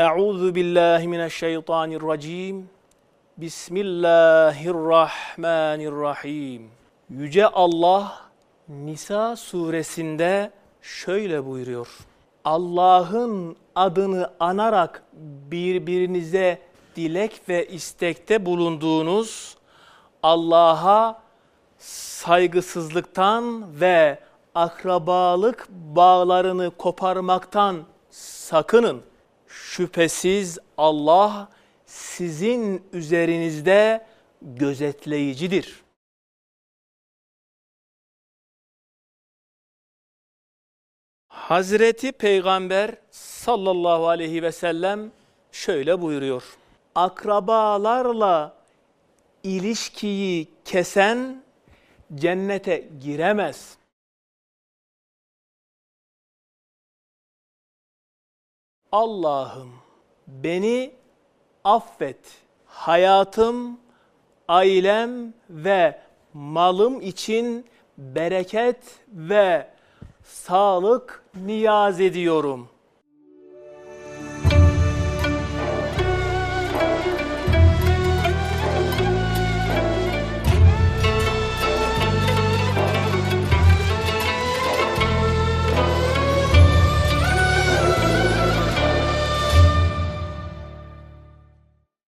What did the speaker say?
Euzu billahi mineşşeytanirracim. Bismillahirrahmanirrahim. Yüce Allah Nisa suresinde şöyle buyuruyor. Allah'ın adını anarak birbirinize dilek ve istekte bulunduğunuz Allah'a saygısızlıktan ve akrabalık bağlarını koparmaktan sakının. Şüphesiz Allah sizin üzerinizde gözetleyicidir. Hazreti Peygamber sallallahu aleyhi ve sellem şöyle buyuruyor. Akrabalarla ilişkiyi kesen cennete giremez. Allah'ım beni affet. Hayatım, ailem ve malım için bereket ve sağlık niyaz ediyorum.